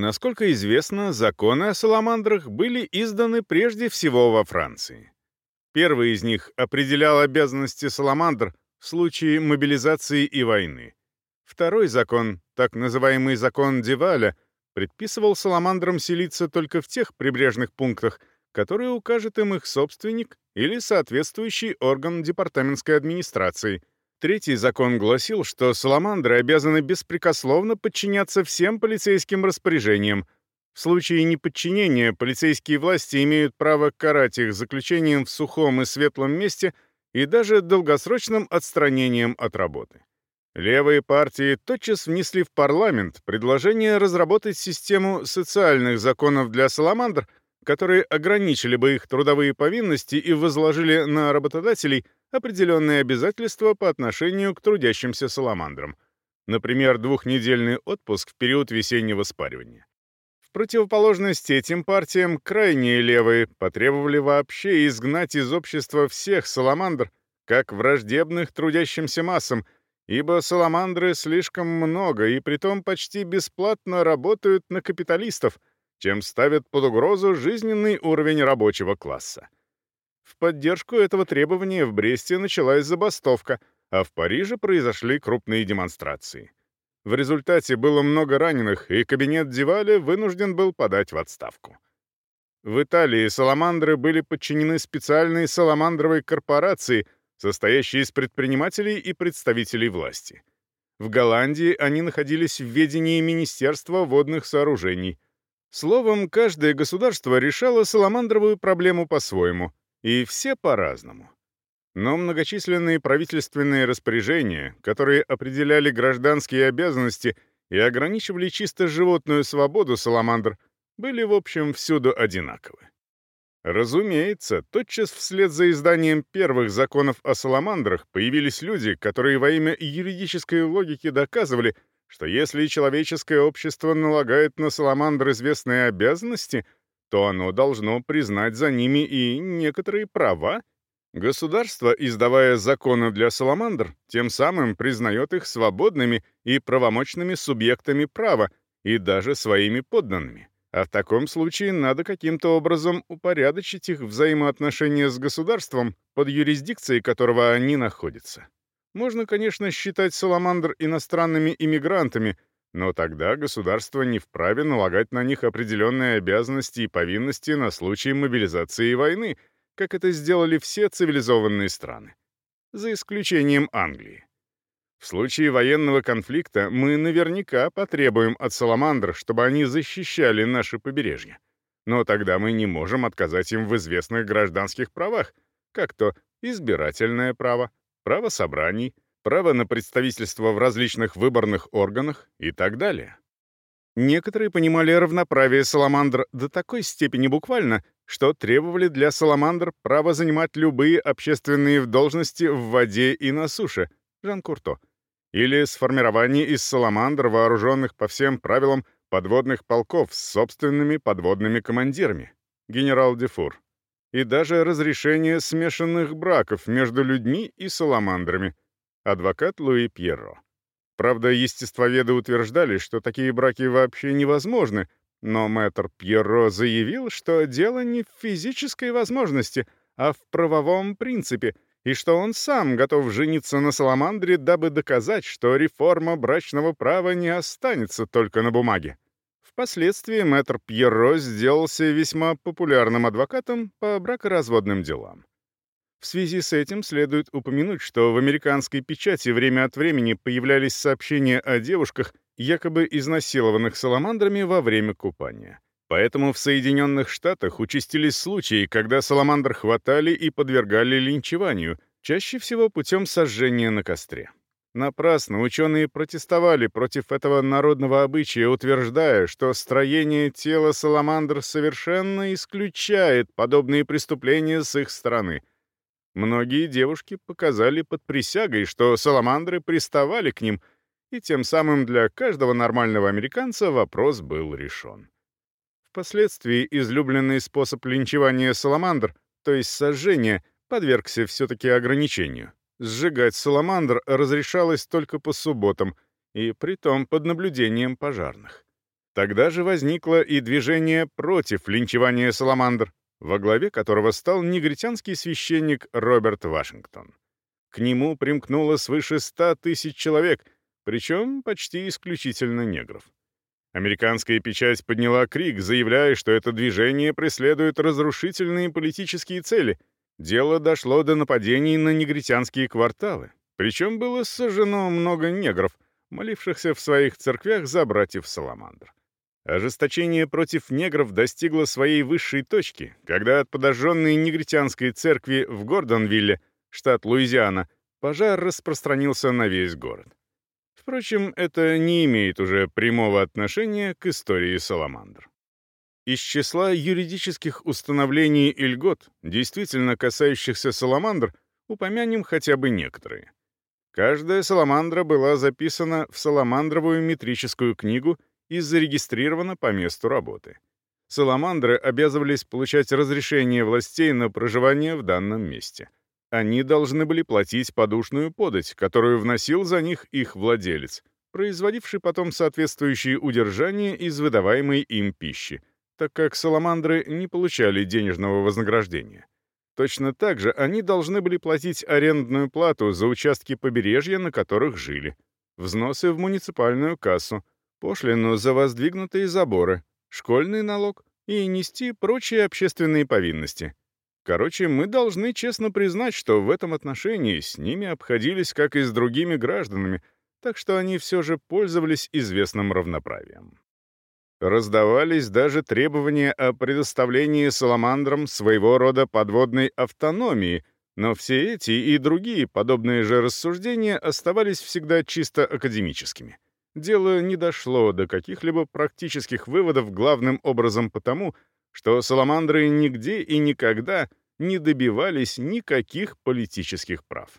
Насколько известно, законы о саламандрах были изданы прежде всего во Франции. Первый из них определял обязанности саламандр в случае мобилизации и войны. Второй закон, так называемый закон Диваля, предписывал саламандрам селиться только в тех прибрежных пунктах, которые укажет им их собственник или соответствующий орган департаментской администрации. Третий закон гласил, что саламандры обязаны беспрекословно подчиняться всем полицейским распоряжениям. В случае неподчинения полицейские власти имеют право карать их заключением в сухом и светлом месте и даже долгосрочным отстранением от работы. Левые партии тотчас внесли в парламент предложение разработать систему социальных законов для саламандр — которые ограничили бы их трудовые повинности и возложили на работодателей определенные обязательства по отношению к трудящимся саламандрам. Например, двухнедельный отпуск в период весеннего спаривания. В противоположность этим партиям, крайние левые потребовали вообще изгнать из общества всех саламандр, как враждебных трудящимся массам, ибо саламандры слишком много и притом почти бесплатно работают на капиталистов — чем ставят под угрозу жизненный уровень рабочего класса. В поддержку этого требования в Бресте началась забастовка, а в Париже произошли крупные демонстрации. В результате было много раненых, и кабинет Дивали вынужден был подать в отставку. В Италии саламандры были подчинены специальной саламандровой корпорации, состоящей из предпринимателей и представителей власти. В Голландии они находились в ведении Министерства водных сооружений — Словом, каждое государство решало саламандровую проблему по-своему, и все по-разному. Но многочисленные правительственные распоряжения, которые определяли гражданские обязанности и ограничивали чисто животную свободу саламандр, были, в общем, всюду одинаковы. Разумеется, тотчас вслед за изданием первых законов о саламандрах появились люди, которые во имя юридической логики доказывали, что если человеческое общество налагает на саламандр известные обязанности, то оно должно признать за ними и некоторые права. Государство, издавая законы для саламандр, тем самым признает их свободными и правомочными субъектами права и даже своими подданными. А в таком случае надо каким-то образом упорядочить их взаимоотношения с государством, под юрисдикцией которого они находятся. Можно, конечно, считать саламандр иностранными иммигрантами, но тогда государство не вправе налагать на них определенные обязанности и повинности на случай мобилизации и войны, как это сделали все цивилизованные страны. За исключением Англии. В случае военного конфликта мы наверняка потребуем от саламандр, чтобы они защищали наши побережья. Но тогда мы не можем отказать им в известных гражданских правах, как то избирательное право, право собраний, право на представительство в различных выборных органах и так далее. Некоторые понимали равноправие саламандр до такой степени буквально, что требовали для саламандр право занимать любые общественные должности в воде и на суше, Жан Курто, или сформирование из саламандр, вооруженных по всем правилам подводных полков с собственными подводными командирами, генерал Дефур, и даже разрешение смешанных браков между людьми и саламандрами. Адвокат Луи Пьерро. Правда, естествоведы утверждали, что такие браки вообще невозможны, но мэтр Пьерро заявил, что дело не в физической возможности, а в правовом принципе, и что он сам готов жениться на саламандре, дабы доказать, что реформа брачного права не останется только на бумаге. Впоследствии мэтр Пьеро сделался весьма популярным адвокатом по бракоразводным делам. В связи с этим следует упомянуть, что в американской печати время от времени появлялись сообщения о девушках, якобы изнасилованных саламандрами во время купания. Поэтому в Соединенных Штатах участились случаи, когда саламандр хватали и подвергали линчеванию, чаще всего путем сожжения на костре. Напрасно ученые протестовали против этого народного обычая, утверждая, что строение тела саламандр совершенно исключает подобные преступления с их стороны. Многие девушки показали под присягой, что саламандры приставали к ним, и тем самым для каждого нормального американца вопрос был решен. Впоследствии излюбленный способ линчевания саламандр, то есть сожжения, подвергся все-таки ограничению. Сжигать саламандр разрешалось только по субботам, и притом под наблюдением пожарных. Тогда же возникло и движение против линчевания саламандр, во главе которого стал негритянский священник Роберт Вашингтон. К нему примкнуло свыше ста тысяч человек, причем почти исключительно негров. Американская печать подняла крик, заявляя, что это движение преследует разрушительные политические цели. Дело дошло до нападений на негритянские кварталы. Причем было сожжено много негров, молившихся в своих церквях за братьев Саламандр. Ожесточение против негров достигло своей высшей точки, когда от подожженной негритянской церкви в Гордонвилле, штат Луизиана, пожар распространился на весь город. Впрочем, это не имеет уже прямого отношения к истории Саламандр. Из числа юридических установлений и льгот, действительно касающихся Саламандр, упомянем хотя бы некоторые. Каждая Саламандра была записана в Саламандровую метрическую книгу и зарегистрирована по месту работы. Саламандры обязывались получать разрешение властей на проживание в данном месте — они должны были платить подушную подать, которую вносил за них их владелец, производивший потом соответствующие удержания из выдаваемой им пищи, так как саламандры не получали денежного вознаграждения. Точно так же они должны были платить арендную плату за участки побережья, на которых жили, взносы в муниципальную кассу, пошлину за воздвигнутые заборы, школьный налог и нести прочие общественные повинности, Короче, мы должны честно признать, что в этом отношении с ними обходились как и с другими гражданами, так что они все же пользовались известным равноправием. Раздавались даже требования о предоставлении саламандрам своего рода подводной автономии, но все эти и другие подобные же рассуждения оставались всегда чисто академическими. Дело не дошло до каких-либо практических выводов главным образом потому, что саламандры нигде и никогда не добивались никаких политических прав.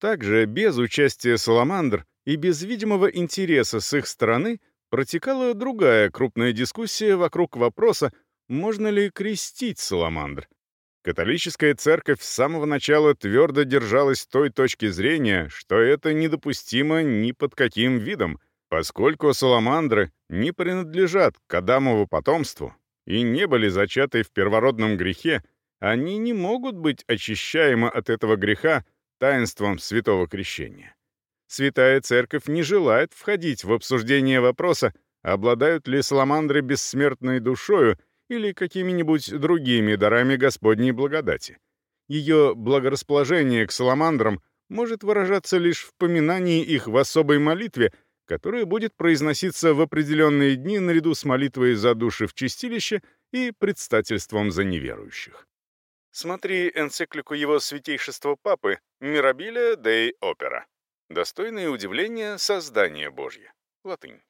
Также без участия саламандр и без видимого интереса с их стороны протекала другая крупная дискуссия вокруг вопроса, можно ли крестить саламандр. Католическая церковь с самого начала твердо держалась той точки зрения, что это недопустимо ни под каким видом, поскольку саламандры не принадлежат к Адамову потомству, и не были зачаты в первородном грехе, они не могут быть очищаемы от этого греха таинством святого крещения. Святая Церковь не желает входить в обсуждение вопроса, обладают ли саламандры бессмертной душою или какими-нибудь другими дарами Господней благодати. Ее благорасположение к саламандрам может выражаться лишь в поминании их в особой молитве, которая будет произноситься в определенные дни наряду с молитвой за души в чистилище и предстательством за неверующих. Смотри энциклику его святейшества Папы «Мирабилия Dei Опера». Достойное удивления создание Божье. Латынь.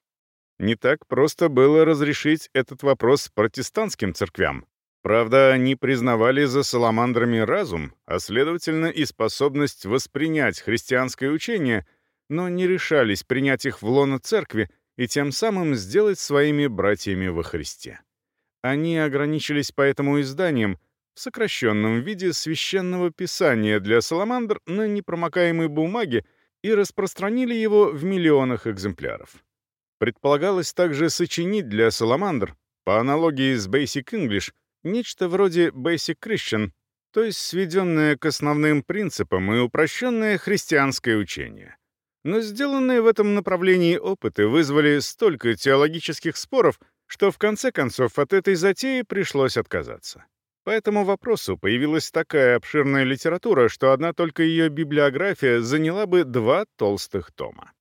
Не так просто было разрешить этот вопрос протестантским церквям. Правда, они признавали за саламандрами разум, а следовательно и способность воспринять христианское учение — но не решались принять их в лоно церкви и тем самым сделать своими братьями во Христе. Они ограничились поэтому изданием в сокращенном виде священного писания для саламандр на непромокаемой бумаге и распространили его в миллионах экземпляров. Предполагалось также сочинить для саламандр, по аналогии с Basic English, нечто вроде Basic Christian, то есть сведенное к основным принципам и упрощенное христианское учение. Но сделанные в этом направлении опыты вызвали столько теологических споров, что в конце концов от этой затеи пришлось отказаться. По этому вопросу появилась такая обширная литература, что одна только ее библиография заняла бы два толстых тома.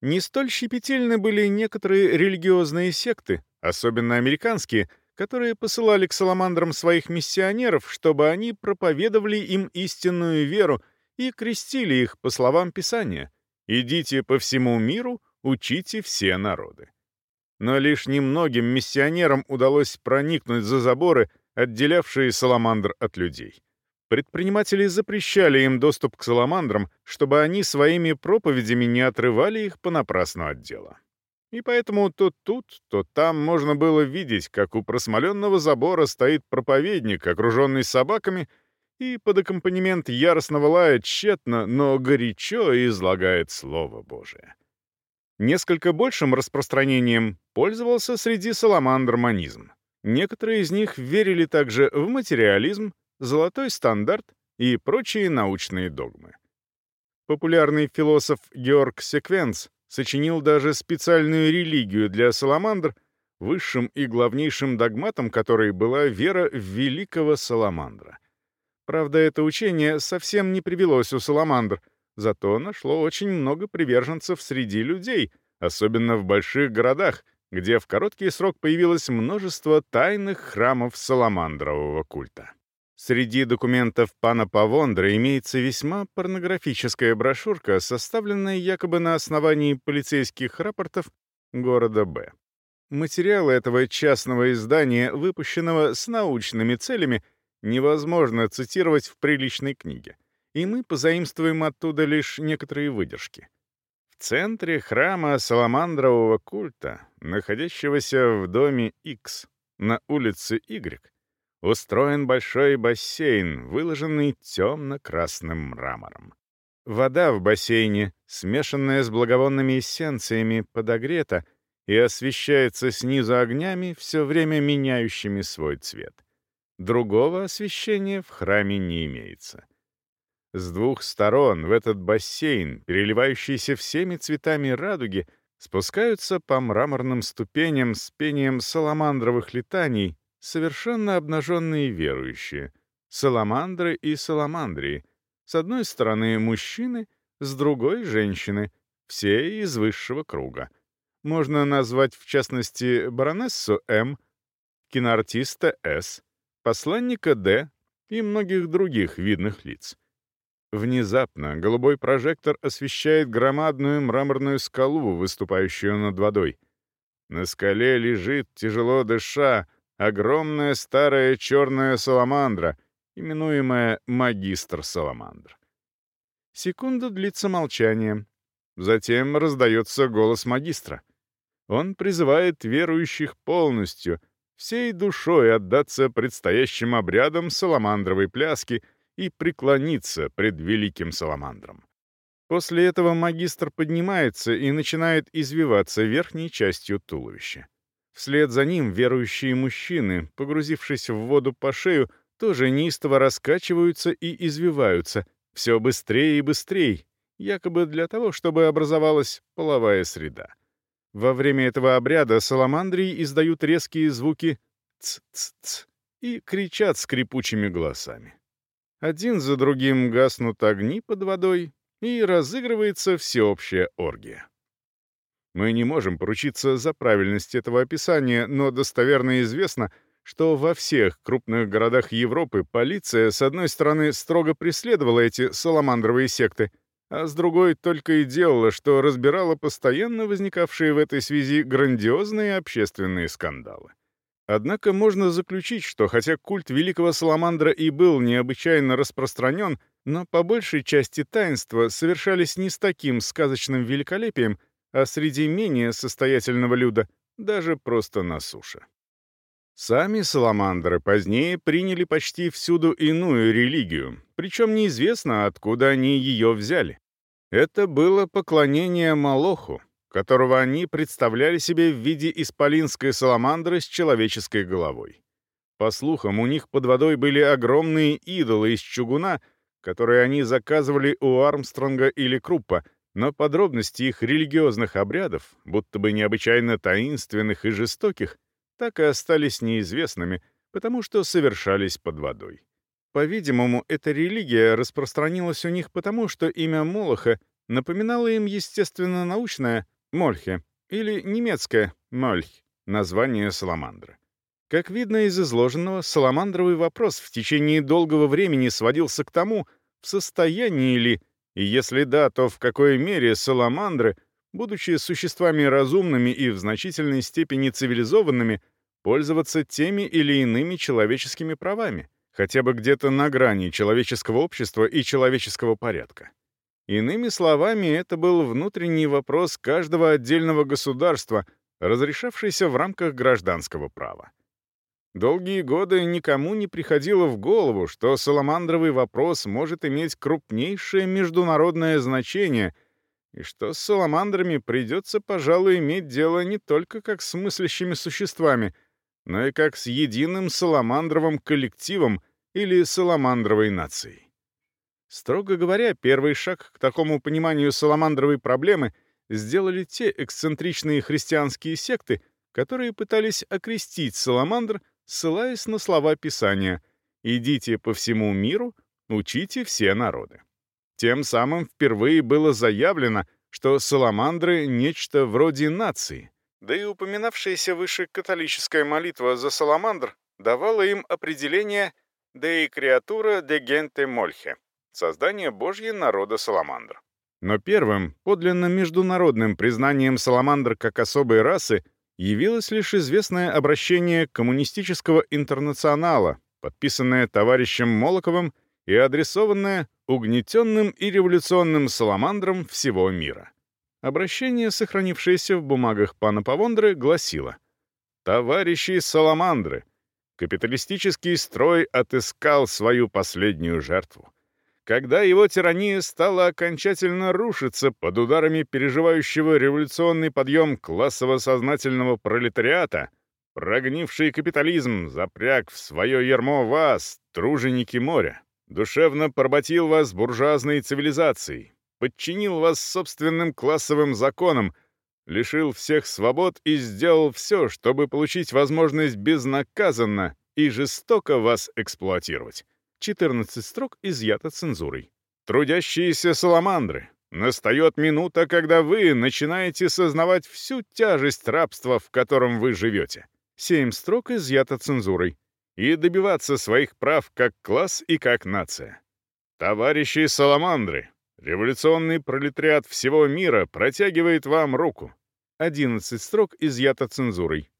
Не столь щепетильны были некоторые религиозные секты, особенно американские, которые посылали к саламандрам своих миссионеров, чтобы они проповедовали им истинную веру и крестили их по словам Писания — Идите по всему миру, учите все народы. Но лишь немногим миссионерам удалось проникнуть за заборы, отделявшие саламандр от людей. Предприниматели запрещали им доступ к саламандрам, чтобы они своими проповедями не отрывали их понапрасну от дела. И поэтому то тут, то там можно было видеть, как у просмоленного забора стоит проповедник, окруженный собаками — и под аккомпанемент яростного лая тщетно, но горячо излагает Слово Божие. Несколько большим распространением пользовался среди саламандр манизм. Некоторые из них верили также в материализм, золотой стандарт и прочие научные догмы. Популярный философ Георг Секвенс сочинил даже специальную религию для саламандр, высшим и главнейшим догматом которой была вера в великого саламандра. Правда, это учение совсем не привелось у саламандр, зато нашло очень много приверженцев среди людей, особенно в больших городах, где в короткий срок появилось множество тайных храмов саламандрового культа. Среди документов пана Павондра имеется весьма порнографическая брошюрка, составленная якобы на основании полицейских рапортов города Б. Материалы этого частного издания, выпущенного с научными целями, невозможно цитировать в приличной книге, и мы позаимствуем оттуда лишь некоторые выдержки. В центре храма саламандрового культа, находящегося в доме X на улице Y, устроен большой бассейн, выложенный темно-красным мрамором. Вода в бассейне, смешанная с благовонными эссенциями, подогрета и освещается снизу огнями, все время меняющими свой цвет. Другого освещения в храме не имеется. С двух сторон в этот бассейн, переливающийся всеми цветами радуги, спускаются по мраморным ступеням с пением саламандровых летаний совершенно обнаженные верующие, саламандры и саламандрии. С одной стороны мужчины, с другой — женщины, все из высшего круга. Можно назвать, в частности, баронессу М, киноартиста С, посланника Д и многих других видных лиц. Внезапно голубой прожектор освещает громадную мраморную скалу, выступающую над водой. На скале лежит, тяжело дыша, огромная старая черная саламандра, именуемая магистр саламандр. Секунду длится молчание. Затем раздается голос магистра. Он призывает верующих полностью, всей душой отдаться предстоящим обрядам саламандровой пляски и преклониться пред великим саламандром. После этого магистр поднимается и начинает извиваться верхней частью туловища. Вслед за ним верующие мужчины, погрузившись в воду по шею, тоже неистово раскачиваются и извиваются, все быстрее и быстрее, якобы для того, чтобы образовалась половая среда. Во время этого обряда саламандрии издают резкие звуки «ц-ц-ц» и кричат скрипучими голосами. Один за другим гаснут огни под водой, и разыгрывается всеобщая оргия. Мы не можем поручиться за правильность этого описания, но достоверно известно, что во всех крупных городах Европы полиция, с одной стороны, строго преследовала эти саламандровые секты, а с другой только и делала, что разбирала постоянно возникавшие в этой связи грандиозные общественные скандалы. Однако можно заключить, что хотя культ великого Саламандра и был необычайно распространен, но по большей части таинства совершались не с таким сказочным великолепием, а среди менее состоятельного люда даже просто на суше. Сами саламандры позднее приняли почти всюду иную религию, причем неизвестно, откуда они ее взяли. Это было поклонение Малоху, которого они представляли себе в виде исполинской саламандры с человеческой головой. По слухам, у них под водой были огромные идолы из чугуна, которые они заказывали у Армстронга или Круппа, но подробности их религиозных обрядов, будто бы необычайно таинственных и жестоких, так и остались неизвестными, потому что совершались под водой. По-видимому, эта религия распространилась у них потому, что имя Молоха напоминало им естественно-научное Мольхе или немецкое Мольх, название саламандры. Как видно из изложенного, саламандровый вопрос в течение долгого времени сводился к тому, в состоянии ли и если да, то в какой мере саламандры, будучи существами разумными и в значительной степени цивилизованными, пользоваться теми или иными человеческими правами, хотя бы где-то на грани человеческого общества и человеческого порядка. Иными словами, это был внутренний вопрос каждого отдельного государства, разрешавшийся в рамках гражданского права. Долгие годы никому не приходило в голову, что саламандровый вопрос может иметь крупнейшее международное значение, и что с саламандрами придется, пожалуй, иметь дело не только как с мыслящими существами, но и как с единым саламандровым коллективом или саламандровой нацией. Строго говоря, первый шаг к такому пониманию саламандровой проблемы сделали те эксцентричные христианские секты, которые пытались окрестить саламандр, ссылаясь на слова Писания «Идите по всему миру, учите все народы». Тем самым впервые было заявлено, что саламандры — нечто вроде нации, да и упоминавшаяся выше католическая молитва за саламандр давала им определение «Dei creatura de gente molche» — создание Божье народа саламандр. Но первым, подлинно международным признанием саламандр как особой расы явилось лишь известное обращение коммунистического интернационала, подписанное товарищем Молоковым и адресованное угнетенным и революционным саламандрам всего мира. Обращение, сохранившееся в бумагах пана Павондры, гласило «Товарищи саламандры, капиталистический строй отыскал свою последнюю жертву. Когда его тирания стала окончательно рушиться под ударами переживающего революционный подъем классово-сознательного пролетариата, прогнивший капитализм запряг в свое ярмо вас, труженики моря, душевно поработил вас буржуазной цивилизацией, подчинил вас собственным классовым законам, лишил всех свобод и сделал все, чтобы получить возможность безнаказанно и жестоко вас эксплуатировать. 14 строк изъято цензурой. Трудящиеся саламандры, настает минута, когда вы начинаете сознавать всю тяжесть рабства, в котором вы живете. Семь строк изъято цензурой и добиваться своих прав как класс и как нация. Товарищи Саламандры, революционный пролетариат всего мира протягивает вам руку. 11 строк изъято цензурой.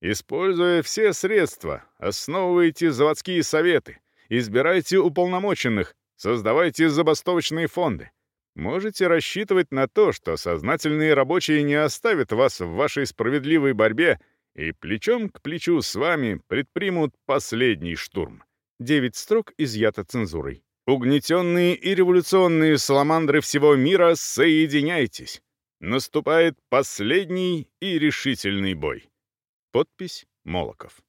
Используя все средства, основывайте заводские советы, избирайте уполномоченных, создавайте забастовочные фонды. Можете рассчитывать на то, что сознательные рабочие не оставят вас в вашей справедливой борьбе и плечом к плечу с вами предпримут последний штурм. Девять строк изъято цензурой. Угнетенные и революционные саламандры всего мира, соединяйтесь! Наступает последний и решительный бой. Подпись Молоков.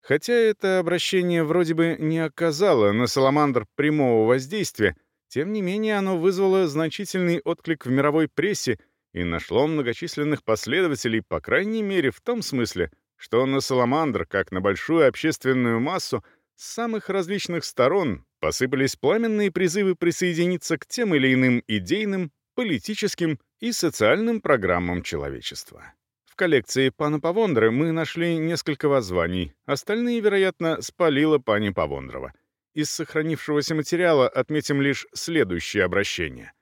Хотя это обращение вроде бы не оказало на саламандр прямого воздействия, тем не менее оно вызвало значительный отклик в мировой прессе и нашло многочисленных последователей, по крайней мере, в том смысле, что на Саламандр, как на большую общественную массу, с самых различных сторон посыпались пламенные призывы присоединиться к тем или иным идейным, политическим и социальным программам человечества. В коллекции пана Павондры мы нашли несколько воззваний, остальные, вероятно, спалила пани Павондрова. Из сохранившегося материала отметим лишь следующее обращение.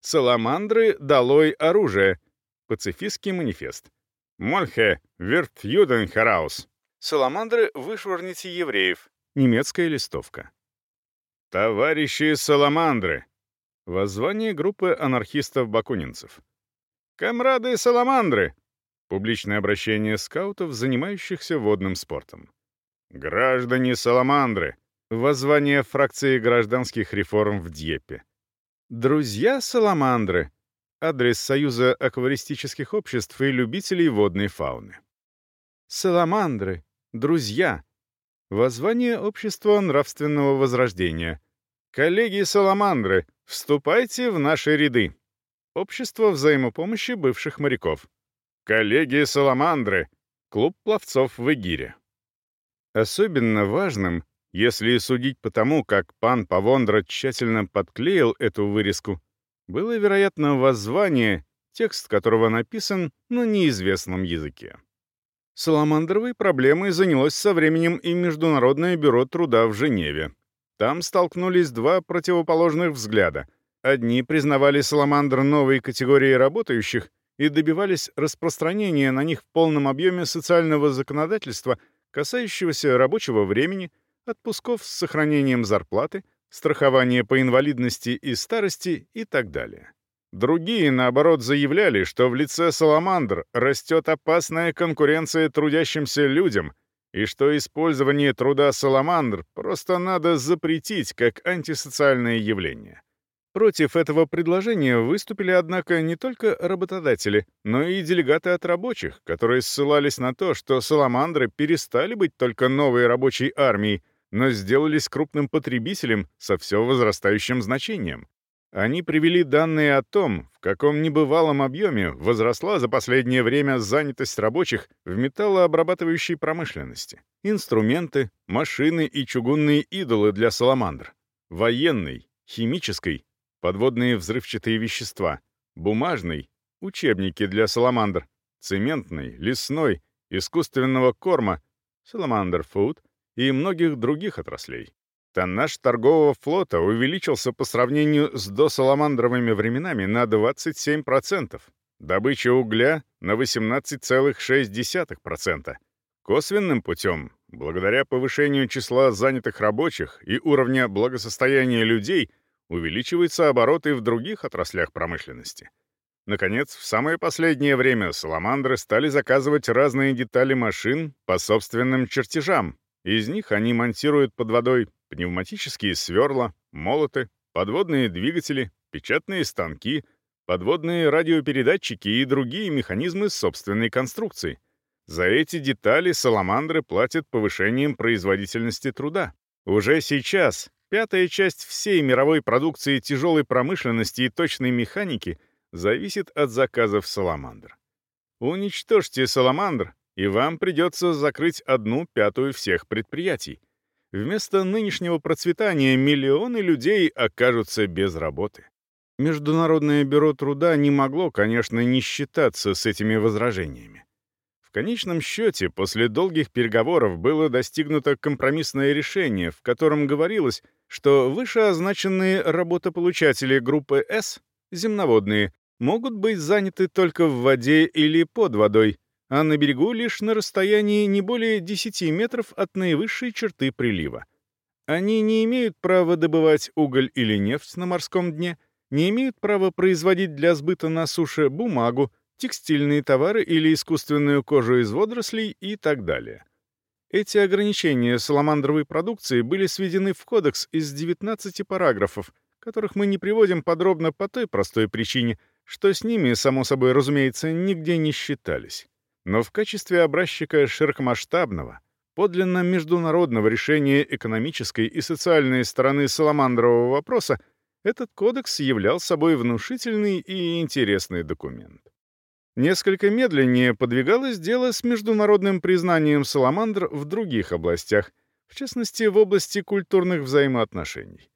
«Саламандры, долой оружие!» Пацифистский манифест. «Мольхе, вирт Юденхараус!» «Саламандры, вышвырните евреев!» Немецкая листовка. «Товарищи Саламандры!» Воззвание группы анархистов-бакунинцев. «Камрады Саламандры!» Публичное обращение скаутов, занимающихся водным спортом. «Граждане Саламандры!» Воззвание фракции гражданских реформ в Дьеппе. «Друзья Саламандры» — адрес Союза акваристических обществ и любителей водной фауны. «Саламандры, друзья» — воззвание общества нравственного возрождения. «Коллеги Саламандры, вступайте в наши ряды». Общество взаимопомощи бывших моряков. «Коллеги Саламандры», клуб пловцов в Эгире. Особенно важным — если судить по тому, как пан Павондра тщательно подклеил эту вырезку, было, вероятно, воззвание, текст которого написан на неизвестном языке. Саламандровой проблемой занялось со временем и Международное бюро труда в Женеве. Там столкнулись два противоположных взгляда. Одни признавали саламандр новой категорией работающих и добивались распространения на них в полном объеме социального законодательства, касающегося рабочего времени, отпусков с сохранением зарплаты, страхование по инвалидности и старости и так далее. Другие, наоборот, заявляли, что в лице «Саламандр» растет опасная конкуренция трудящимся людям и что использование труда «Саламандр» просто надо запретить как антисоциальное явление. Против этого предложения выступили, однако, не только работодатели, но и делегаты от рабочих, которые ссылались на то, что саламандры перестали быть только новой рабочей армией, но сделались крупным потребителем со все возрастающим значением. Они привели данные о том, в каком небывалом объеме возросла за последнее время занятость рабочих в металлообрабатывающей промышленности. Инструменты, машины и чугунные идолы для саламандр. Военной, химической, подводные взрывчатые вещества, бумажной, учебники для саламандр, цементной, лесной, искусственного корма, саламандр фуд и многих других отраслей. Тоннаж торгового флота увеличился по сравнению с досаламандровыми временами на 27%, добыча угля — на 18,6%. Косвенным путем, благодаря повышению числа занятых рабочих и уровня благосостояния людей, увеличиваются обороты в других отраслях промышленности. Наконец, в самое последнее время саламандры стали заказывать разные детали машин по собственным чертежам. Из них они монтируют под водой пневматические сверла, молоты, подводные двигатели, печатные станки, подводные радиопередатчики и другие механизмы собственной конструкции. За эти детали саламандры платят повышением производительности труда. Уже сейчас пятая часть всей мировой продукции тяжелой промышленности и точной механики зависит от заказов саламандр. Уничтожьте саламандр, и вам придется закрыть одну пятую всех предприятий. Вместо нынешнего процветания миллионы людей окажутся без работы. Международное бюро труда не могло, конечно, не считаться с этими возражениями. В конечном счете, после долгих переговоров было достигнуто компромиссное решение, в котором говорилось, что вышеозначенные работополучатели группы «С», земноводные, могут быть заняты только в воде или под водой, а на берегу лишь на расстоянии не более 10 метров от наивысшей черты прилива. Они не имеют права добывать уголь или нефть на морском дне, не имеют права производить для сбыта на суше бумагу, текстильные товары или искусственную кожу из водорослей и так далее. Эти ограничения саламандровой продукции были сведены в кодекс из 19 параграфов, которых мы не приводим подробно по той простой причине, что с ними, само собой разумеется, нигде не считались. Но в качестве образчика широкомасштабного, подлинно международного решения экономической и социальной стороны саламандрового вопроса этот кодекс являл собой внушительный и интересный документ. Несколько медленнее подвигалось дело с международным признанием саламандр в других областях, в частности, в области культурных взаимоотношений.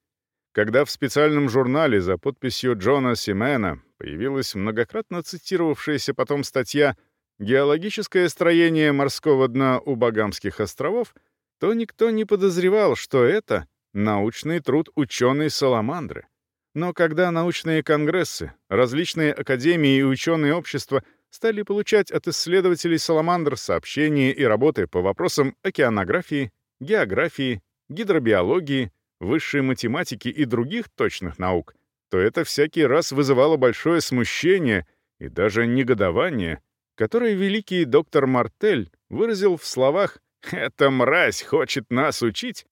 Когда в специальном журнале за подписью Джона Симена появилась многократно цитировавшаяся потом статья геологическое строение морского дна у Багамских островов, то никто не подозревал, что это научный труд ученой Саламандры. Но когда научные конгрессы, различные академии и ученые общества стали получать от исследователей Саламандр сообщения и работы по вопросам океанографии, географии, гидробиологии, высшей математики и других точных наук, то это всякий раз вызывало большое смущение и даже негодование который великий доктор Мартель выразил в словах «Эта мразь хочет нас учить»,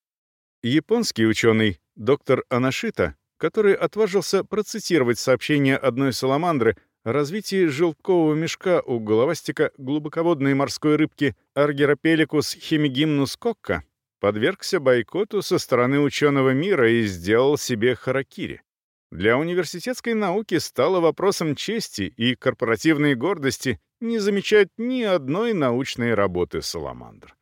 японский ученый доктор Анашита, который отважился процитировать сообщение одной саламандры о развитии желткового мешка у головастика глубоководной морской рыбки Аргеропеликус хемигимнус кокка, подвергся бойкоту со стороны ученого мира и сделал себе харакири. Для университетской науки стало вопросом чести и корпоративной гордости не замечать ни одной научной работы Саламандр.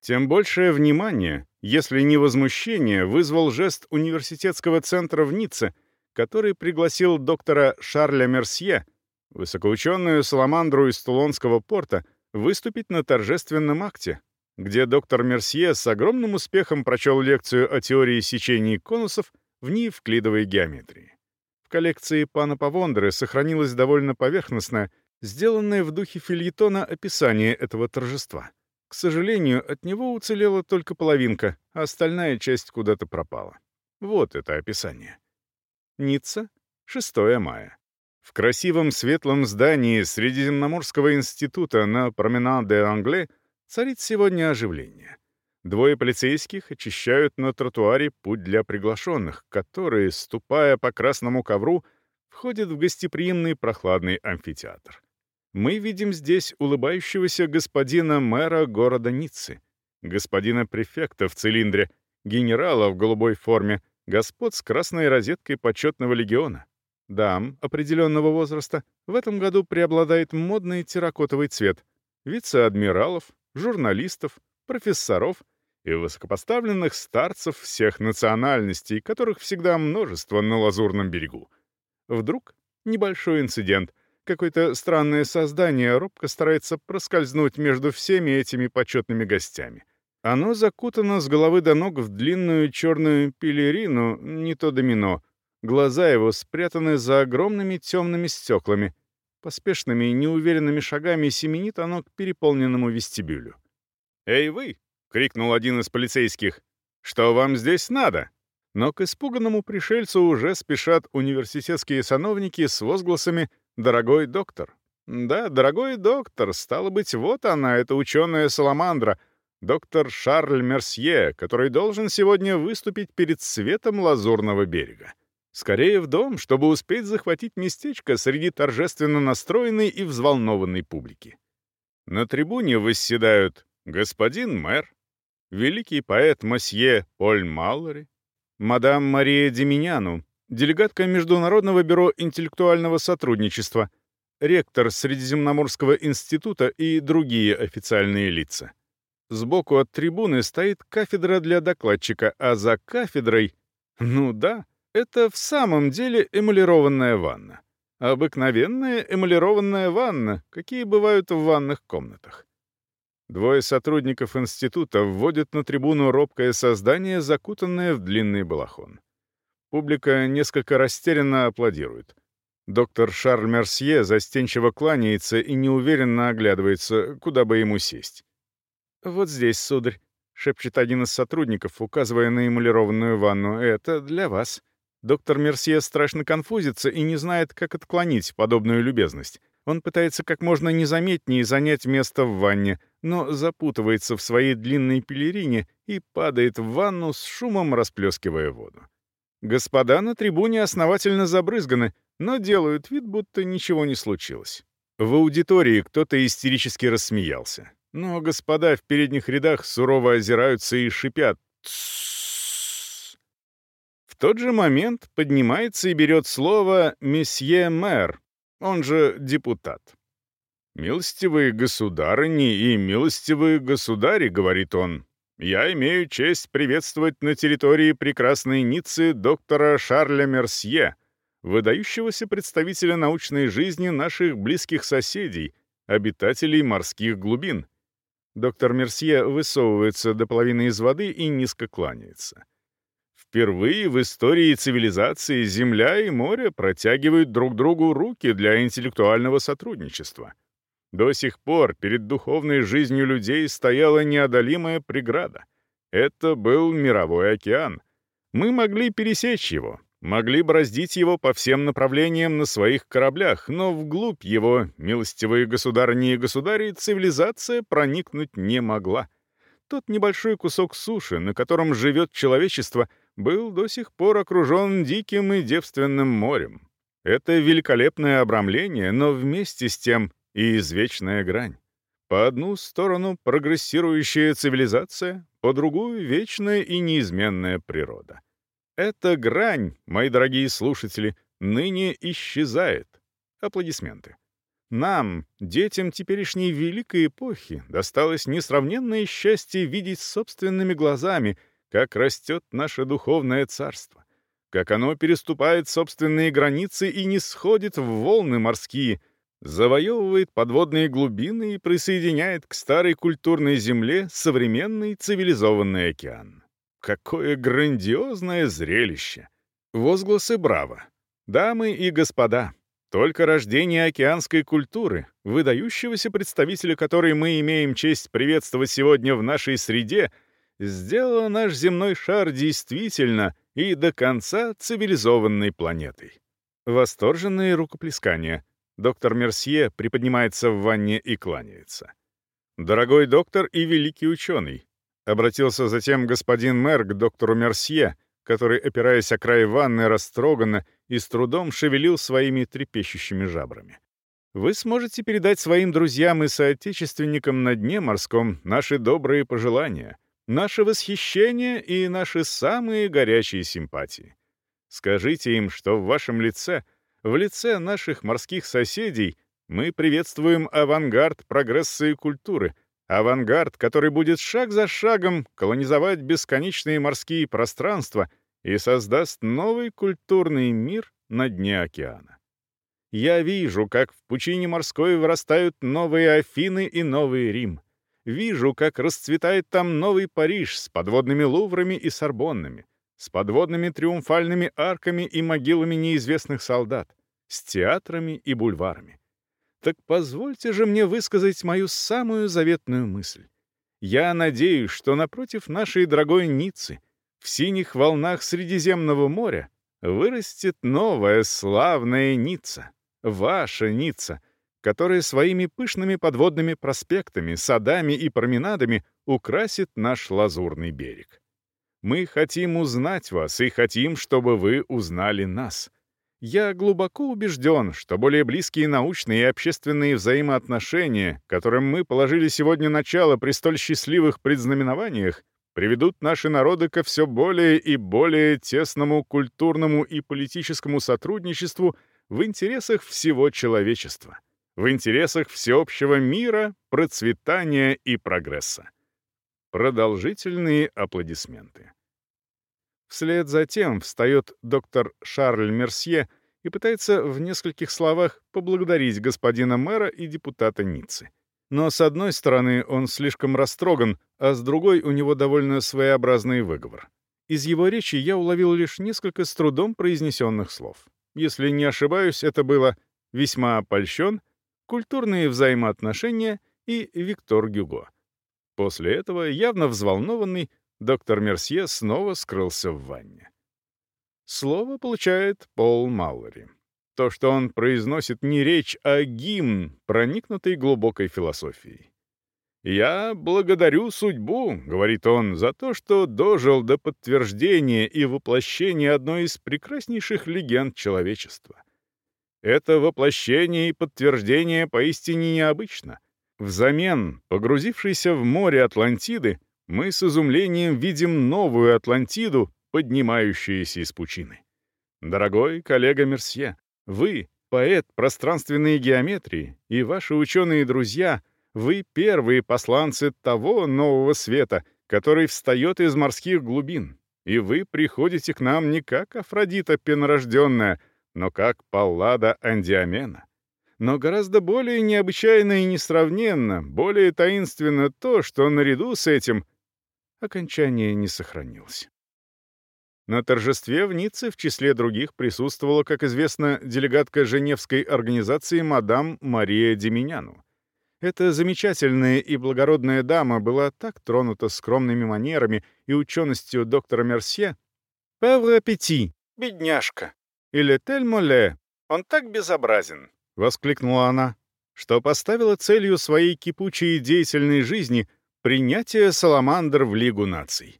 Тем большее внимание, если не возмущение, вызвал жест университетского центра в Ницце, который пригласил доктора Шарля Мерсье, высокоученую Саламандру из Тулонского порта, выступить на торжественном акте, где доктор Мерсье с огромным успехом прочел лекцию о теории сечений конусов в неевклидовой геометрии. В коллекции пана Павондры сохранилась довольно поверхностная, сделанное в духе фильетона описание этого торжества. К сожалению, от него уцелела только половинка, а остальная часть куда-то пропала. Вот это описание. Ницца, 6 мая. В красивом светлом здании Средиземноморского института на Променад де Англе царит сегодня оживление. Двое полицейских очищают на тротуаре путь для приглашенных, которые, ступая по красному ковру, входят в гостеприимный прохладный амфитеатр. Мы видим здесь улыбающегося господина мэра города Ниццы, господина префекта в цилиндре, генерала в голубой форме, господ с красной розеткой почетного легиона. Дам определенного возраста в этом году преобладает модный терракотовый цвет, вице-адмиралов, журналистов, профессоров и высокопоставленных старцев всех национальностей, которых всегда множество на Лазурном берегу. Вдруг небольшой инцидент. Какое-то странное создание робко старается проскользнуть между всеми этими почетными гостями — оно закутано с головы до ног в длинную черную пелерину, не то домино. Глаза его спрятаны за огромными темными стеклами. Поспешными и неуверенными шагами семенит оно к переполненному вестибюлю. «Эй, вы!» — крикнул один из полицейских. «Что вам здесь надо?» Но к испуганному пришельцу уже спешат университетские сановники с возгласами «Дорогой доктор». Да, дорогой доктор, стало быть, вот она, эта ученая Саламандра — доктор Шарль Мерсье, который должен сегодня выступить перед светом Лазурного берега. Скорее в дом, чтобы успеть захватить местечко среди торжественно настроенной и взволнованной публики. На трибуне восседают господин мэр, великий поэт Мосье Поль Маллори, мадам Мария Деминяну, делегатка Международного бюро интеллектуального сотрудничества, ректор Средиземноморского института и другие официальные лица. Сбоку от трибуны стоит кафедра для докладчика, а за кафедрой... Ну да, это в самом деле эмалированная ванна. Обыкновенная эмалированная ванна, какие бывают в ванных комнатах. Двое сотрудников института вводят на трибуну робкое создание, закутанное в длинный балахон. Публика несколько растерянно аплодирует. Доктор Шарль Мерсье застенчиво кланяется и неуверенно оглядывается, куда бы ему сесть. «Вот здесь, сударь», — шепчет один из сотрудников, указывая на эмалированную ванну. «Это для вас». Доктор Мерсье страшно конфузится и не знает, как отклонить подобную любезность. Он пытается как можно незаметнее занять место в ванне, но запутывается в своей длинной пелерине и падает в ванну с шумом расплескивая воду. Господа на трибуне основательно забрызганы, но делают вид, будто ничего не случилось. В аудитории кто-то истерически рассмеялся. Но господа в передних рядах сурово озираются и шипят. В тот же момент поднимается и берет слово месье мэр, он же депутат. «Милостивые государыни и милостивые государи», — говорит он, — «я имею честь приветствовать на территории прекрасной Ниццы доктора Шарля Мерсье, выдающегося представителя научной жизни наших близких соседей, обитателей морских глубин. Доктор Мерсье высовывается до половины из воды и низко кланяется. Впервые в истории цивилизации Земля и море протягивают друг другу руки для интеллектуального сотрудничества. До сих пор перед духовной жизнью людей стояла неодолимая преграда. Это был мировой океан. Мы могли пересечь его, могли браздить его по всем направлениям на своих кораблях, но вглубь его, милостивые государни и государи, цивилизация проникнуть не могла. Тот небольшой кусок суши, на котором живет человечество, был до сих пор окружен диким и девственным морем. Это великолепное обрамление, но вместе с тем и извечная грань. По одну сторону прогрессирующая цивилизация, по другую — вечная и неизменная природа. Эта грань, мои дорогие слушатели, ныне исчезает. Аплодисменты. Нам, детям теперешней великой эпохи, досталось несравненное счастье видеть собственными глазами, как растет наше духовное царство, как оно переступает собственные границы и не сходит в волны морские, завоевывает подводные глубины и присоединяет к старой культурной земле современный цивилизованный океан. Какое грандиозное зрелище! Возгласы «Браво!» Дамы и господа, только рождение океанской культуры, выдающегося представителя которой мы имеем честь приветствовать сегодня в нашей среде, сделало наш земной шар действительно и до конца цивилизованной планетой. Восторженные рукоплескания. Доктор Мерсье приподнимается в ванне и кланяется. Дорогой доктор и великий ученый, — обратился затем господин мэр к доктору Мерсье, который, опираясь о край ванны, растроганно и с трудом шевелил своими трепещущими жабрами. «Вы сможете передать своим друзьям и соотечественникам на дне морском наши добрые пожелания, наше восхищение и наши самые горячие симпатии. Скажите им, что в вашем лице, в лице наших морских соседей, мы приветствуем авангард прогресса и культуры — Авангард, который будет шаг за шагом колонизовать бесконечные морские пространства и создаст новый культурный мир на дне океана. Я вижу, как в пучине морской вырастают новые Афины и новый Рим. Вижу, как расцветает там новый Париж с подводными луврами и сорбоннами, с подводными триумфальными арками и могилами неизвестных солдат, с театрами и бульварами. Так позвольте же мне высказать мою самую заветную мысль. Я надеюсь, что напротив нашей дорогой Ниццы, в синих волнах Средиземного моря, вырастет новая славная Ницца, ваша Ницца, которая своими пышными подводными проспектами, садами и променадами украсит наш лазурный берег. Мы хотим узнать вас и хотим, чтобы вы узнали нас. Я глубоко убежден, что более близкие научные и общественные взаимоотношения, которым мы положили сегодня начало при столь счастливых предзнаменованиях, приведут наши народы ко все более и более тесному культурному и политическому сотрудничеству в интересах всего человечества, в интересах всеобщего мира, процветания и прогресса. Продолжительные аплодисменты. Вслед за тем встает доктор Шарль Мерсье и пытается в нескольких словах поблагодарить господина мэра и депутата Ниццы. Но с одной стороны он слишком растроган, а с другой у него довольно своеобразный выговор. Из его речи я уловил лишь несколько с трудом произнесенных слов. Если не ошибаюсь, это было «весьма опольщен», «культурные взаимоотношения» и «Виктор Гюго». После этого, явно взволнованный, доктор Мерсье снова скрылся в ванне. Слово получает Пол Маллори. То, что он произносит не речь, а гимн, проникнутый глубокой философией. «Я благодарю судьбу», — говорит он, — «за то, что дожил до подтверждения и воплощения одной из прекраснейших легенд человечества. Это воплощение и подтверждение поистине необычно. Взамен, погрузившийся в море Атлантиды, мы с изумлением видим новую Атлантиду, поднимающуюся из пучины. Дорогой коллега Мерсье, вы, поэт пространственной геометрии, и ваши ученые-друзья, вы первые посланцы того нового света, который встает из морских глубин, и вы приходите к нам не как Афродита пенорожденная, но как Паллада Андиамена. Но гораздо более необычайно и несравненно, более таинственно то, что наряду с этим окончание не сохранилось. На торжестве в Ницце в числе других присутствовала, как известно, делегатка Женевской организации мадам Мария Деминяну. Эта замечательная и благородная дама была так тронута скромными манерами и ученостью доктора Мерсье. «Певре Пяти, бедняжка!» или «Тель Моле, он так безобразен!» — воскликнула она, что поставила целью своей кипучей деятельной жизни Принятие Саламандр в Лигу наций.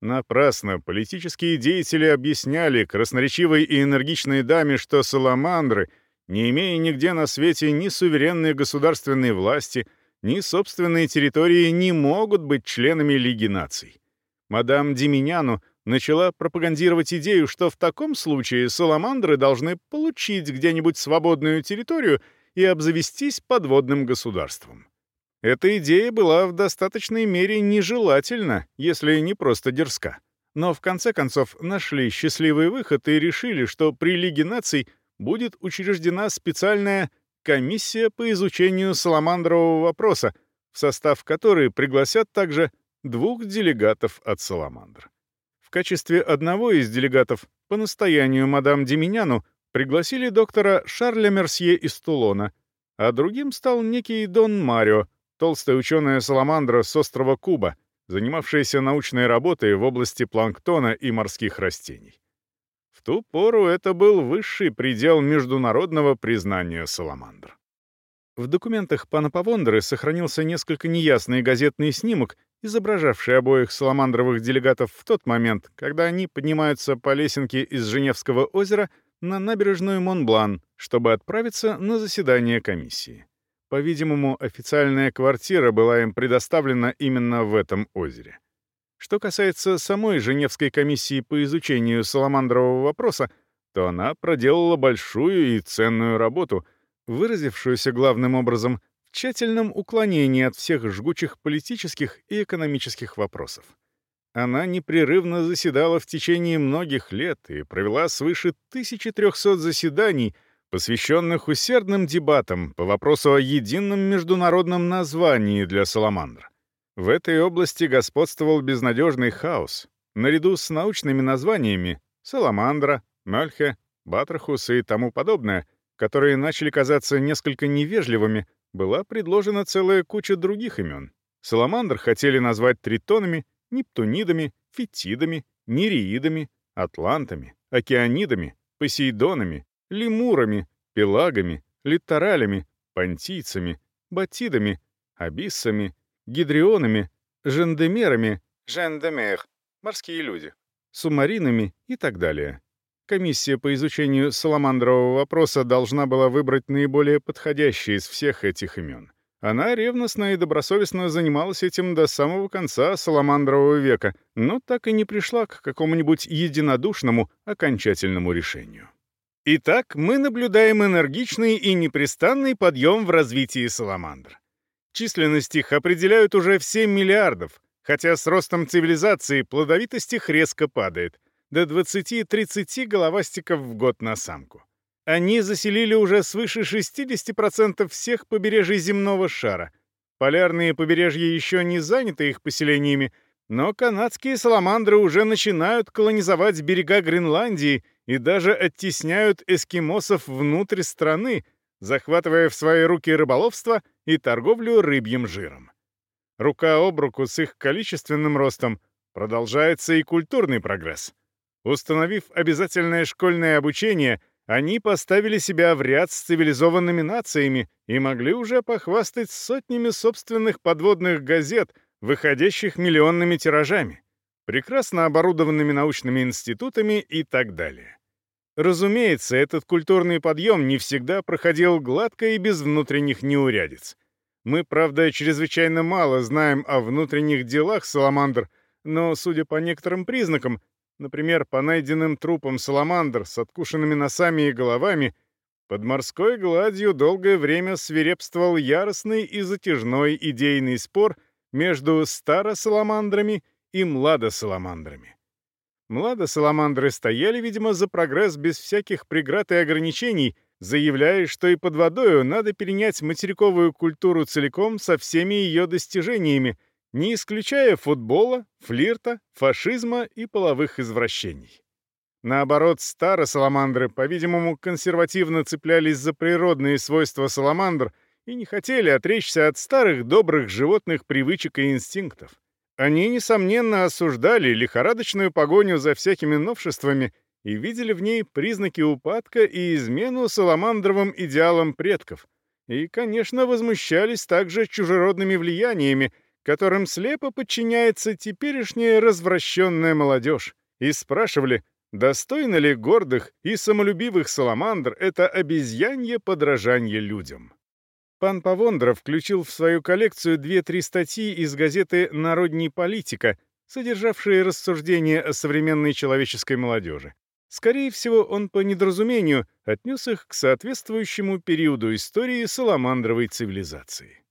Напрасно политические деятели объясняли красноречивой и энергичной даме, что Саламандры, не имея нигде на свете ни суверенной государственной власти, ни собственной территории, не могут быть членами Лиги наций. Мадам Диминяну начала пропагандировать идею, что в таком случае саламандры должны получить где-нибудь свободную территорию и обзавестись подводным государством. Эта идея была в достаточной мере нежелательна, если не просто дерзка. Но в конце концов нашли счастливый выход и решили, что при Лиге наций будет учреждена специальная комиссия по изучению саламандрового вопроса, в состав которой пригласят также двух делегатов от саламандр. В качестве одного из делегатов по настоянию мадам Деминяну пригласили доктора Шарля Мерсье из Тулона, а другим стал некий Дон Марио, толстая ученая Саламандра с острова Куба, занимавшаяся научной работой в области планктона и морских растений. В ту пору это был высший предел международного признания Саламандр. В документах пана Павондры сохранился несколько неясный газетный снимок, изображавший обоих саламандровых делегатов в тот момент, когда они поднимаются по лесенке из Женевского озера на набережную Монблан, чтобы отправиться на заседание комиссии. По-видимому, официальная квартира была им предоставлена именно в этом озере. Что касается самой Женевской комиссии по изучению саламандрового вопроса, то она проделала большую и ценную работу, выразившуюся главным образом тщательном уклонении от всех жгучих политических и экономических вопросов. Она непрерывно заседала в течение многих лет и провела свыше 1300 заседаний, посвященных усердным дебатам по вопросу о едином международном названии для саламандр. В этой области господствовал безнадежный хаос. Наряду с научными названиями «Саламандра», «Мельхе», «Батрахус» и тому подобное, которые начали казаться несколько невежливыми, была предложена целая куча других имен. Саламандр хотели назвать тритонами, нептунидами, фетидами, нереидами, атлантами, океанидами, посейдонами, лемурами, пелагами, литералями, понтийцами, батидами, абиссами, гидрионами, жендемерами, жендемер, морские люди, субмаринами и так далее. Комиссия по изучению саламандрового вопроса должна была выбрать наиболее подходящие из всех этих имен. Она ревностно и добросовестно занималась этим до самого конца саламандрового века, но так и не пришла к какому-нибудь единодушному окончательному решению. Итак, мы наблюдаем энергичный и непрестанный подъем в развитии саламандр. Численность их определяют уже в 7 миллиардов, хотя с ростом цивилизации плодовитость их резко падает до 20-30 головастиков в год на самку. Они заселили уже свыше 60% всех побережий земного шара. Полярные побережья еще не заняты их поселениями, но канадские саламандры уже начинают колонизовать берега Гренландии и даже оттесняют эскимосов внутрь страны, захватывая в свои руки рыболовство и торговлю рыбьим жиром. Рука об руку с их количественным ростом продолжается и культурный прогресс. Установив обязательное школьное обучение, они поставили себя в ряд с цивилизованными нациями и могли уже похвастать сотнями собственных подводных газет, выходящих миллионными тиражами, прекрасно оборудованными научными институтами и так далее. Разумеется, этот культурный подъем не всегда проходил гладко и без внутренних неурядиц. Мы, правда, чрезвычайно мало знаем о внутренних делах саламандр, но, судя по некоторым признакам, например, по найденным трупам саламандр с откушенными носами и головами, под морской гладью долгое время свирепствовал яростный и затяжной идейный спор между старосаламандрами и младосаламандрами. Младо-саламандры стояли, видимо, за прогресс без всяких преград и ограничений, заявляя, что и под водою надо перенять материковую культуру целиком со всеми ее достижениями, не исключая футбола, флирта, фашизма и половых извращений. Наоборот, старо-саламандры, по-видимому, консервативно цеплялись за природные свойства саламандр и не хотели отречься от старых добрых животных привычек и инстинктов. Они, несомненно, осуждали лихорадочную погоню за всякими новшествами и видели в ней признаки упадка и измену саламандровым идеалам предков. И, конечно, возмущались также чужеродными влияниями, которым слепо подчиняется теперешняя развращенная молодежь, и спрашивали, достойно ли гордых и самолюбивых саламандр это обезьянье подражание людям. Пан Павондров включил в свою коллекцию две-три статьи из газеты «Народней политика», содержавшие рассуждения о современной человеческой молодежи. Скорее всего, он по недоразумению отнес их к соответствующему периоду истории саламандровой цивилизации.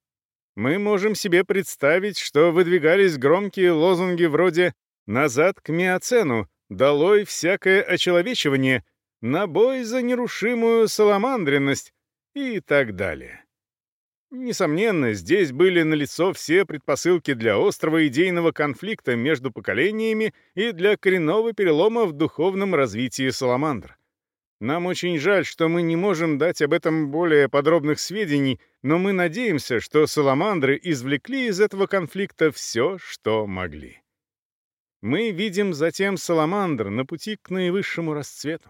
Мы можем себе представить, что выдвигались громкие лозунги вроде «назад к миоцену», «долой всякое очеловечивание», «на бой за нерушимую саламандренность» и так далее. Несомненно, здесь были налицо все предпосылки для острого идейного конфликта между поколениями и для коренного перелома в духовном развитии Саламандр. Нам очень жаль, что мы не можем дать об этом более подробных сведений, но мы надеемся, что Саламандры извлекли из этого конфликта все, что могли. Мы видим затем Саламандр на пути к наивысшему расцвету.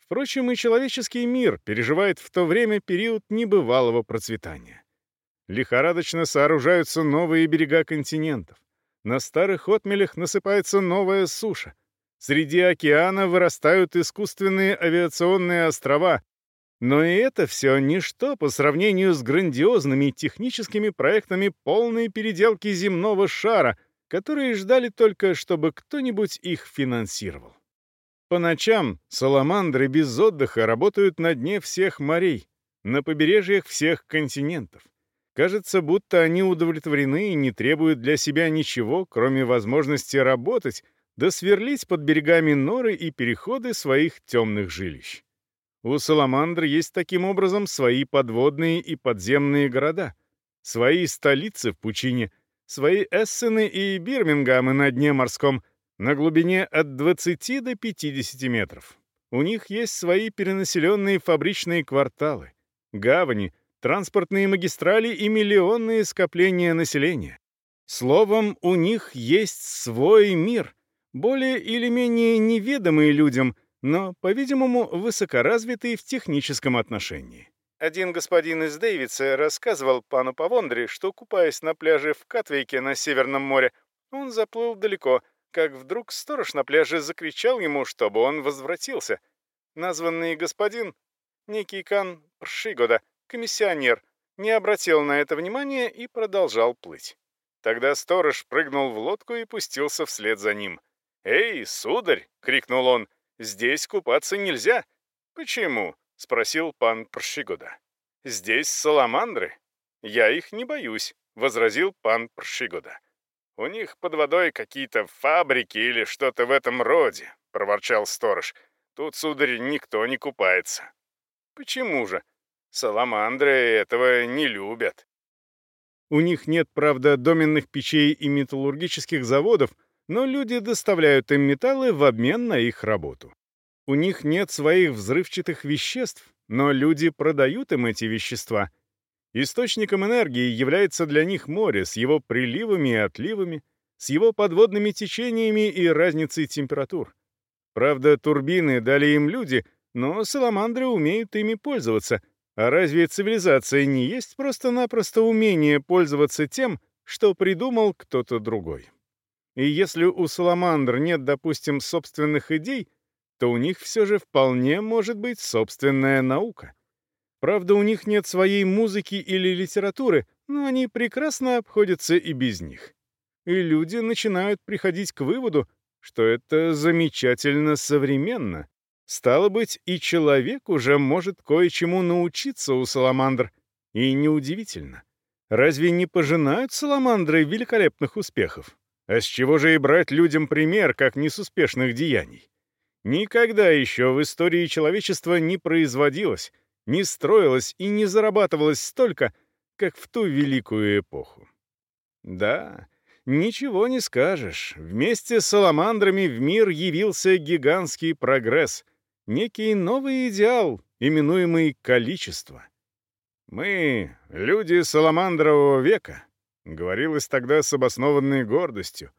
Впрочем, и человеческий мир переживает в то время период небывалого процветания. Лихорадочно сооружаются новые берега континентов. На старых отмелях насыпается новая суша. Среди океана вырастают искусственные авиационные острова. Но и это все ничто по сравнению с грандиозными техническими проектами полной переделки земного шара, которые ждали только, чтобы кто-нибудь их финансировал. По ночам саламандры без отдыха работают на дне всех морей, на побережьях всех континентов. Кажется, будто они удовлетворены и не требуют для себя ничего, кроме возможности работать, да сверлить под берегами норы и переходы своих темных жилищ. У Саламандр есть таким образом свои подводные и подземные города, свои столицы в пучине, свои Эссены и Бирмингамы на дне морском, на глубине от 20 до 50 метров. У них есть свои перенаселенные фабричные кварталы, гавани — транспортные магистрали и миллионные скопления населения. Словом, у них есть свой мир, более или менее неведомый людям, но, по-видимому, высокоразвитый в техническом отношении. Один господин из Дэвидса рассказывал пану Павондре, что, купаясь на пляже в Катвейке на Северном море, он заплыл далеко, как вдруг сторож на пляже закричал ему, чтобы он возвратился. Названный господин, некий Кан Пршигода, комиссионер не обратил на это внимания и продолжал плыть. Тогда сторож прыгнул в лодку и пустился вслед за ним. «Эй, сударь!» — крикнул он. «Здесь купаться нельзя!» «Почему?» — спросил пан Пршигода. «Здесь саламандры». «Я их не боюсь», — возразил пан Пршигода. «У них под водой какие-то фабрики или что-то в этом роде», — проворчал сторож. «Тут, сударь, никто не купается». «Почему же?» Саламандры этого не любят. У них нет, правда, доменных печей и металлургических заводов, но люди доставляют им металлы в обмен на их работу. У них нет своих взрывчатых веществ, но люди продают им эти вещества. Источником энергии является для них море с его приливами и отливами, с его подводными течениями и разницей температур. Правда, турбины дали им люди, но саламандры умеют ими пользоваться — а разве цивилизация не есть просто-напросто умение пользоваться тем, что придумал кто-то другой? И если у саламандр нет, допустим, собственных идей, то у них все же вполне может быть собственная наука. Правда, у них нет своей музыки или литературы, но они прекрасно обходятся и без них. И люди начинают приходить к выводу, что это замечательно современно, Стало быть, и человек уже может кое-чему научиться у саламандр. И неудивительно. Разве не пожинают саламандры великолепных успехов? А с чего же и брать людям пример, как не с успешных деяний? Никогда еще в истории человечества не производилось, не строилось и не зарабатывалось столько, как в ту великую эпоху. Да, ничего не скажешь. Вместе с саламандрами в мир явился гигантский прогресс — некий новый идеал, именуемый количество. «Мы — люди саламандрового века», — говорилось тогда с обоснованной гордостью.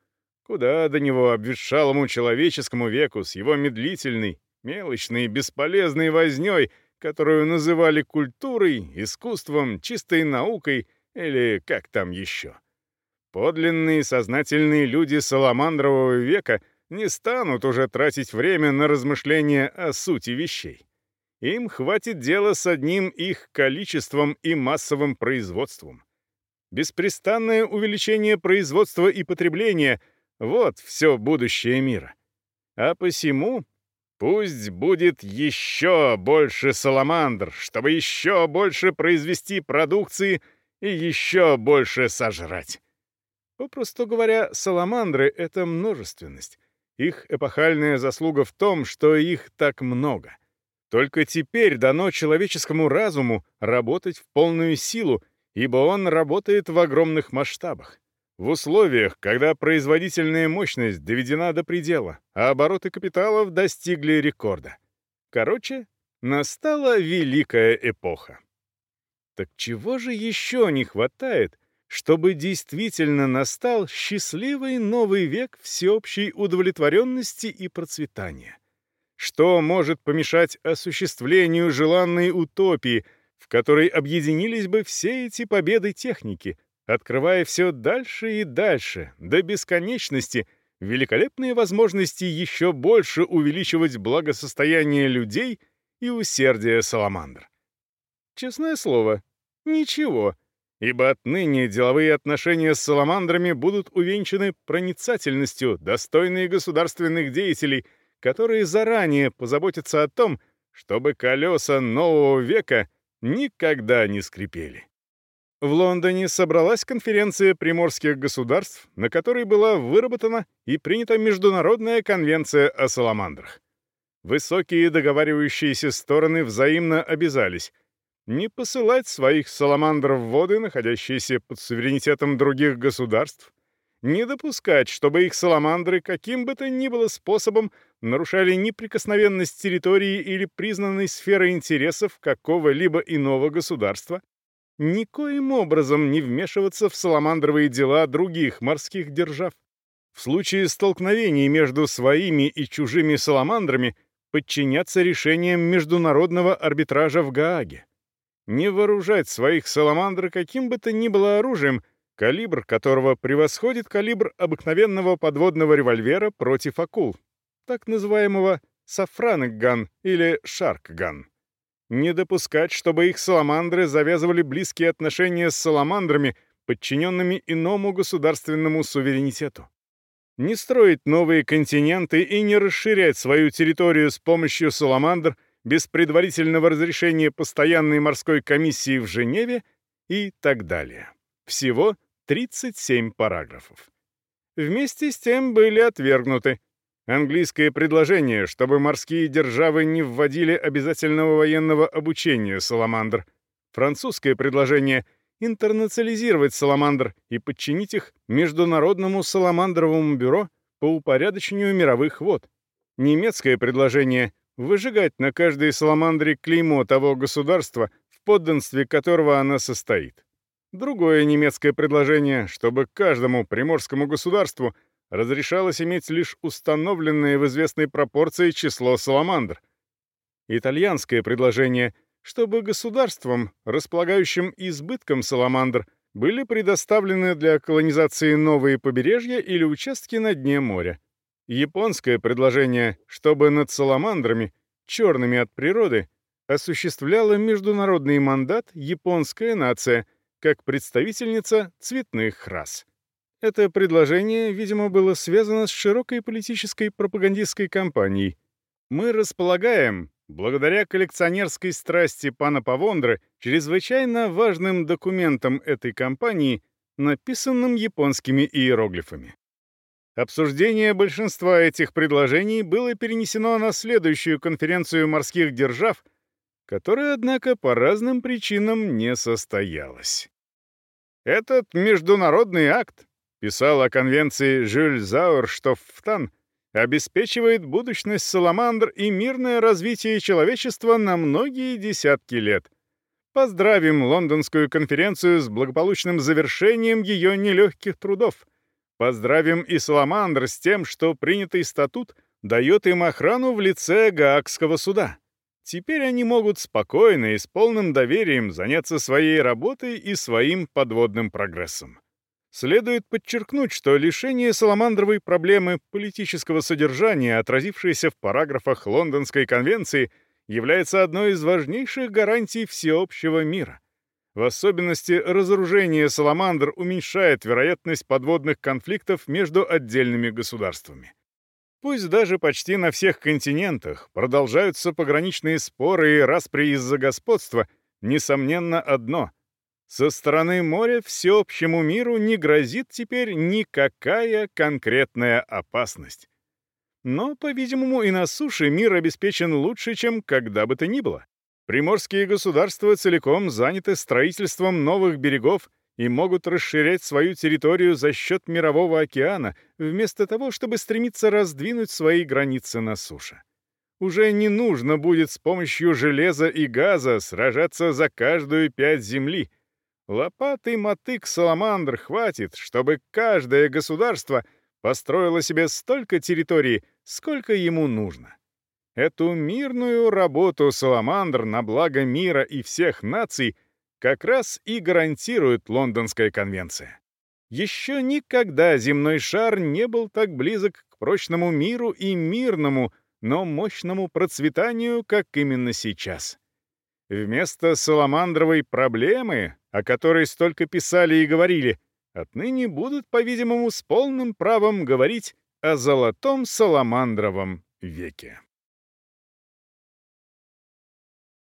Куда до него обветшалому человеческому веку с его медлительной, мелочной, бесполезной вознёй, которую называли культурой, искусством, чистой наукой или как там еще. Подлинные сознательные люди саламандрового века — не станут уже тратить время на размышления о сути вещей. Им хватит дела с одним их количеством и массовым производством. Беспрестанное увеличение производства и потребления — вот все будущее мира. А посему пусть будет еще больше саламандр, чтобы еще больше произвести продукции и еще больше сожрать. Попросту говоря, саламандры — это множественность, их эпохальная заслуга в том, что их так много. Только теперь дано человеческому разуму работать в полную силу, ибо он работает в огромных масштабах. В условиях, когда производительная мощность доведена до предела, а обороты капиталов достигли рекорда. Короче, настала великая эпоха. Так чего же еще не хватает, чтобы действительно настал счастливый новый век всеобщей удовлетворенности и процветания. Что может помешать осуществлению желанной утопии, в которой объединились бы все эти победы техники, открывая все дальше и дальше, до бесконечности, великолепные возможности еще больше увеличивать благосостояние людей и усердие саламандр. Честное слово, ничего, ибо отныне деловые отношения с саламандрами будут увенчаны проницательностью, достойной государственных деятелей, которые заранее позаботятся о том, чтобы колеса нового века никогда не скрипели. В Лондоне собралась конференция приморских государств, на которой была выработана и принята Международная конвенция о саламандрах. Высокие договаривающиеся стороны взаимно обязались не посылать своих саламандр в воды, находящиеся под суверенитетом других государств, не допускать, чтобы их саламандры каким бы то ни было способом нарушали неприкосновенность территории или признанной сферы интересов какого-либо иного государства, никоим образом не вмешиваться в саламандровые дела других морских держав. В случае столкновений между своими и чужими саламандрами подчиняться решениям международного арбитража в Гааге. Не вооружать своих саламандр каким бы то ни было оружием, калибр которого превосходит калибр обыкновенного подводного револьвера против акул, так называемого сафранок-ган или шарк-ган. Не допускать, чтобы их саламандры завязывали близкие отношения с саламандрами, подчиненными иному государственному суверенитету. Не строить новые континенты и не расширять свою территорию с помощью саламандр без предварительного разрешения постоянной морской комиссии в Женеве и так далее. Всего 37 параграфов. Вместе с тем были отвергнуты Английское предложение, чтобы морские державы не вводили обязательного военного обучения «Саламандр». Французское предложение — интернационализировать «Саламандр» и подчинить их Международному Саламандровому бюро по упорядочению мировых вод. Немецкое предложение — выжигать на каждой «Саламандре» клеймо того государства, в подданстве которого она состоит. Другое немецкое предложение, чтобы каждому приморскому государству — разрешалось иметь лишь установленное в известной пропорции число саламандр. Итальянское предложение, чтобы государствам, располагающим избытком саламандр, были предоставлены для колонизации новые побережья или участки на дне моря. Японское предложение, чтобы над саламандрами, черными от природы, осуществляла международный мандат японская нация как представительница цветных рас. Это предложение, видимо, было связано с широкой политической пропагандистской кампанией. Мы располагаем, благодаря коллекционерской страсти пана Павондры, чрезвычайно важным документом этой кампании, написанным японскими иероглифами. Обсуждение большинства этих предложений было перенесено на следующую конференцию морских держав, которая, однако, по разным причинам не состоялась. Этот международный акт писал о конвенции Жюль Зауэрштофтан, обеспечивает будущность саламандр и мирное развитие человечества на многие десятки лет. Поздравим Лондонскую конференцию с благополучным завершением ее нелегких трудов. Поздравим и Саламандр с тем, что принятый статут дает им охрану в лице Гаагского суда. Теперь они могут спокойно и с полным доверием заняться своей работой и своим подводным прогрессом. Следует подчеркнуть, что лишение Саламандровой проблемы политического содержания, отразившееся в параграфах Лондонской конвенции, является одной из важнейших гарантий всеобщего мира. В особенности разоружение Саламандр уменьшает вероятность подводных конфликтов между отдельными государствами. Пусть даже почти на всех континентах продолжаются пограничные споры и распри из-за господства, несомненно одно — со стороны моря всеобщему миру не грозит теперь никакая конкретная опасность. Но, по-видимому, и на суше мир обеспечен лучше, чем когда бы то ни было. Приморские государства целиком заняты строительством новых берегов и могут расширять свою территорию за счет Мирового океана, вместо того, чтобы стремиться раздвинуть свои границы на суше. Уже не нужно будет с помощью железа и газа сражаться за каждую пять земли — Лопат и мотык саламандр хватит, чтобы каждое государство построило себе столько территорий, сколько ему нужно. Эту мирную работу саламандр на благо мира и всех наций как раз и гарантирует Лондонская конвенция. Еще никогда земной шар не был так близок к прочному миру и мирному, но мощному процветанию, как именно сейчас. Вместо саламандровой проблемы, о которой столько писали и говорили, отныне будут, по-видимому, с полным правом говорить о золотом саламандровом веке.